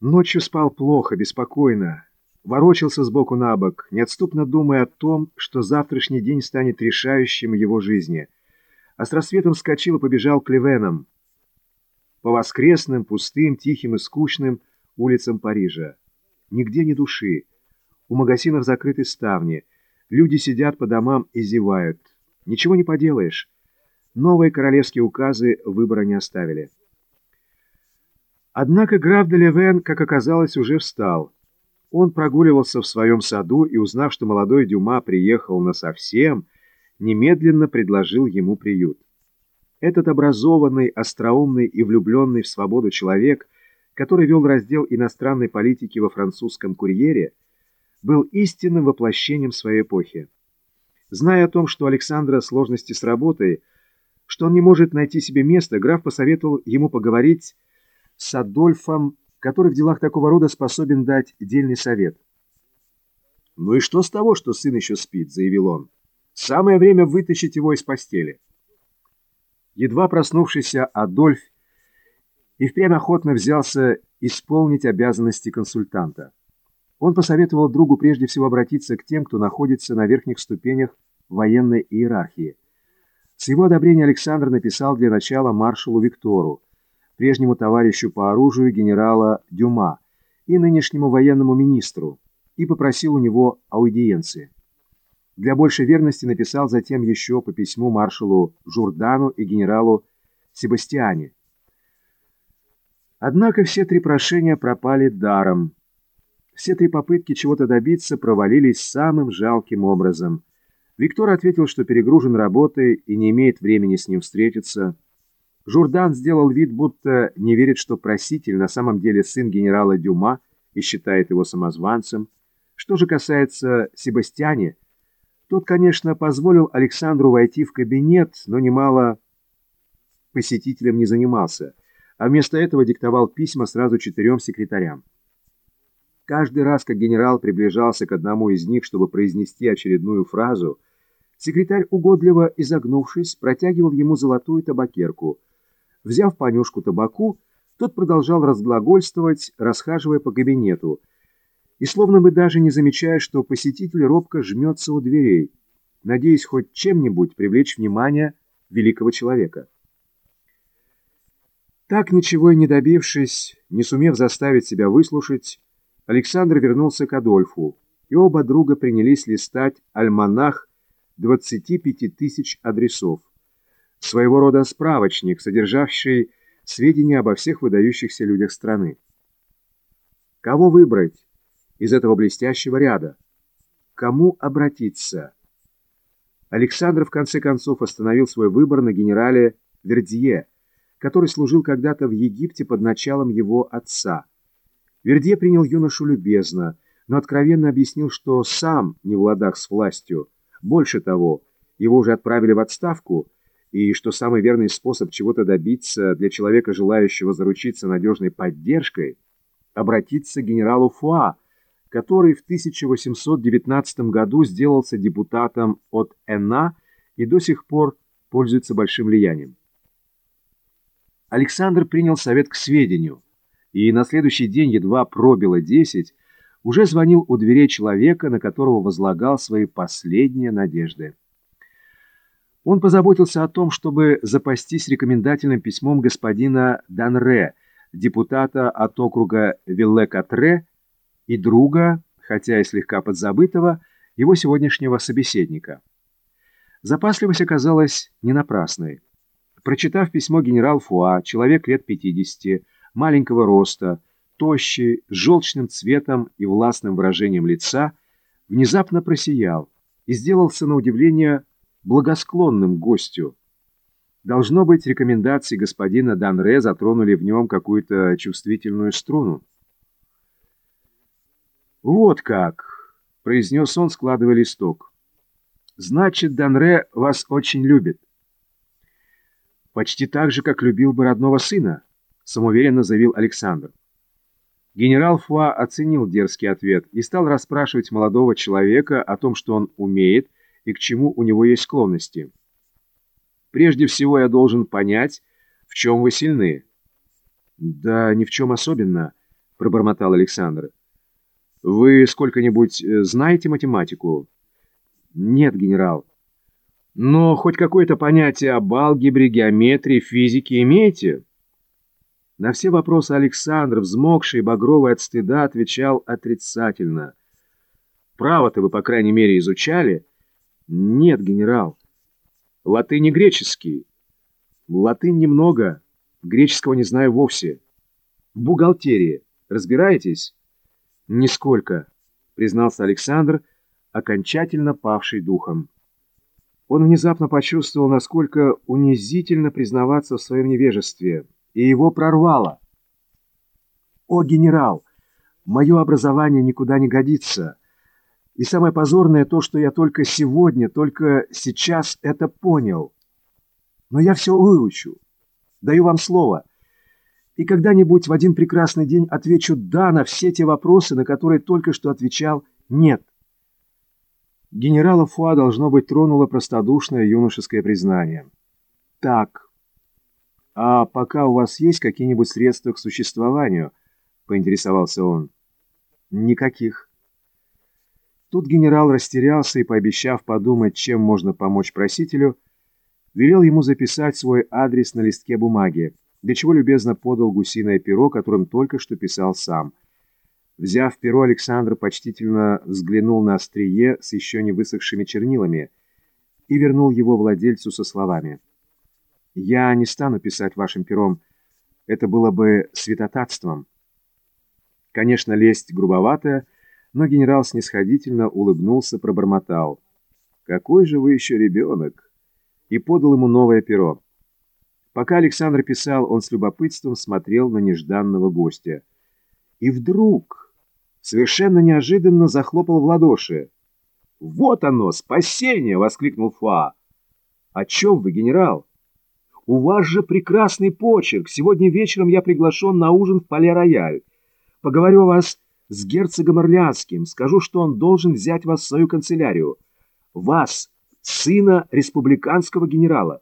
Ночью спал плохо, беспокойно, ворочался сбоку на бок, неотступно думая о том, что завтрашний день станет решающим его жизни. А с рассветом вскочил и побежал к Ливенам, по воскресным, пустым, тихим и скучным улицам Парижа. Нигде ни души. У магазинов закрыты ставни. Люди сидят по домам и зевают. Ничего не поделаешь. Новые королевские указы выбора не оставили. Однако граф де Левен, как оказалось, уже встал. Он прогуливался в своем саду и, узнав, что молодой Дюма приехал насовсем, немедленно предложил ему приют. Этот образованный, остроумный и влюбленный в свободу человек, который вел раздел иностранной политики во французском курьере, был истинным воплощением своей эпохи. Зная о том, что Александра сложности с работой, что он не может найти себе места, граф посоветовал ему поговорить с Адольфом, который в делах такого рода способен дать дельный совет. «Ну и что с того, что сын еще спит?» — заявил он. «Самое время вытащить его из постели». Едва проснувшийся Адольф и впрямь охотно взялся исполнить обязанности консультанта. Он посоветовал другу прежде всего обратиться к тем, кто находится на верхних ступенях военной иерархии. С его одобрения Александр написал для начала маршалу Виктору, прежнему товарищу по оружию генерала Дюма и нынешнему военному министру, и попросил у него аудиенции. Для большей верности написал затем еще по письму маршалу Журдану и генералу Себастьяне. Однако все три прошения пропали даром. Все три попытки чего-то добиться провалились самым жалким образом. Виктор ответил, что перегружен работой и не имеет времени с ним встретиться. Журдан сделал вид, будто не верит, что проситель на самом деле сын генерала Дюма и считает его самозванцем. Что же касается Себастьяне, тот, конечно, позволил Александру войти в кабинет, но немало посетителям не занимался, а вместо этого диктовал письма сразу четырем секретарям. Каждый раз, как генерал приближался к одному из них, чтобы произнести очередную фразу, секретарь, угодливо изогнувшись, протягивал ему золотую табакерку – Взяв понюшку табаку, тот продолжал разглагольствовать, расхаживая по кабинету, и словно бы даже не замечая, что посетитель робко жмется у дверей, надеясь хоть чем-нибудь привлечь внимание великого человека. Так, ничего и не добившись, не сумев заставить себя выслушать, Александр вернулся к Адольфу, и оба друга принялись листать альманах 25 тысяч адресов своего рода справочник, содержащий сведения обо всех выдающихся людях страны. Кого выбрать из этого блестящего ряда? Кому обратиться? Александр в конце концов остановил свой выбор на генерале Вердье, который служил когда-то в Египте под началом его отца. Вердье принял юношу любезно, но откровенно объяснил, что сам не в ладах с властью. Больше того, его уже отправили в отставку – и что самый верный способ чего-то добиться для человека, желающего заручиться надежной поддержкой, обратиться к генералу Фуа, который в 1819 году сделался депутатом от ЭНА и до сих пор пользуется большим влиянием. Александр принял совет к сведению, и на следующий день, едва пробило десять, уже звонил у дверей человека, на которого возлагал свои последние надежды. Он позаботился о том, чтобы запастись рекомендательным письмом господина Данре, депутата от округа Вилле-Катре и друга, хотя и слегка подзабытого, его сегодняшнего собеседника. Запасливость оказалась не напрасной. Прочитав письмо генерал Фуа, человек лет 50, маленького роста, тощий, с желчным цветом и властным выражением лица, внезапно просиял и сделался на удивление благосклонным гостю. Должно быть, рекомендации господина Данре затронули в нем какую-то чувствительную струну. «Вот как!» — произнес он, складывая листок. «Значит, Данре вас очень любит». «Почти так же, как любил бы родного сына», — самоуверенно заявил Александр. Генерал Фуа оценил дерзкий ответ и стал расспрашивать молодого человека о том, что он умеет, и к чему у него есть склонности. Прежде всего я должен понять, в чем вы сильны. Да ни в чем особенно. пробормотал Александр. «Вы сколько-нибудь э, знаете математику?» «Нет, генерал». «Но хоть какое-то понятие об алгебре, геометрии, физике имеете?» На все вопросы Александр, взмокший и багровый от стыда, отвечал отрицательно. «Право-то вы, по крайней мере, изучали?» «Нет, генерал». «Латынь и греческий?» «Латынь немного, греческого не знаю вовсе». «В бухгалтерии разбираетесь?» «Нисколько», — признался Александр, окончательно павший духом. Он внезапно почувствовал, насколько унизительно признаваться в своем невежестве — и его прорвало. «О, генерал, мое образование никуда не годится. И самое позорное то, что я только сегодня, только сейчас это понял. Но я все выучу. Даю вам слово. И когда-нибудь в один прекрасный день отвечу «да» на все те вопросы, на которые только что отвечал «нет». Генерала Фуа, должно быть, тронуло простодушное юношеское признание. «Так», «А пока у вас есть какие-нибудь средства к существованию?» — поинтересовался он. «Никаких». Тут генерал растерялся и, пообещав подумать, чем можно помочь просителю, велел ему записать свой адрес на листке бумаги, для чего любезно подал гусиное перо, которым только что писал сам. Взяв перо, Александр почтительно взглянул на острие с еще не высохшими чернилами и вернул его владельцу со словами — я не стану писать вашим пером. Это было бы святотатством. Конечно, лесть грубоватая, но генерал снисходительно улыбнулся, пробормотал. «Какой же вы еще ребенок!» и подал ему новое перо. Пока Александр писал, он с любопытством смотрел на нежданного гостя. И вдруг, совершенно неожиданно, захлопал в ладоши. «Вот оно, спасение!» — воскликнул Фуа. «О чем вы, генерал?» «У вас же прекрасный почерк. Сегодня вечером я приглашен на ужин в Пале-Рояль. Поговорю о вас с герцогом Орлеанским. Скажу, что он должен взять вас в свою канцелярию. Вас, сына республиканского генерала».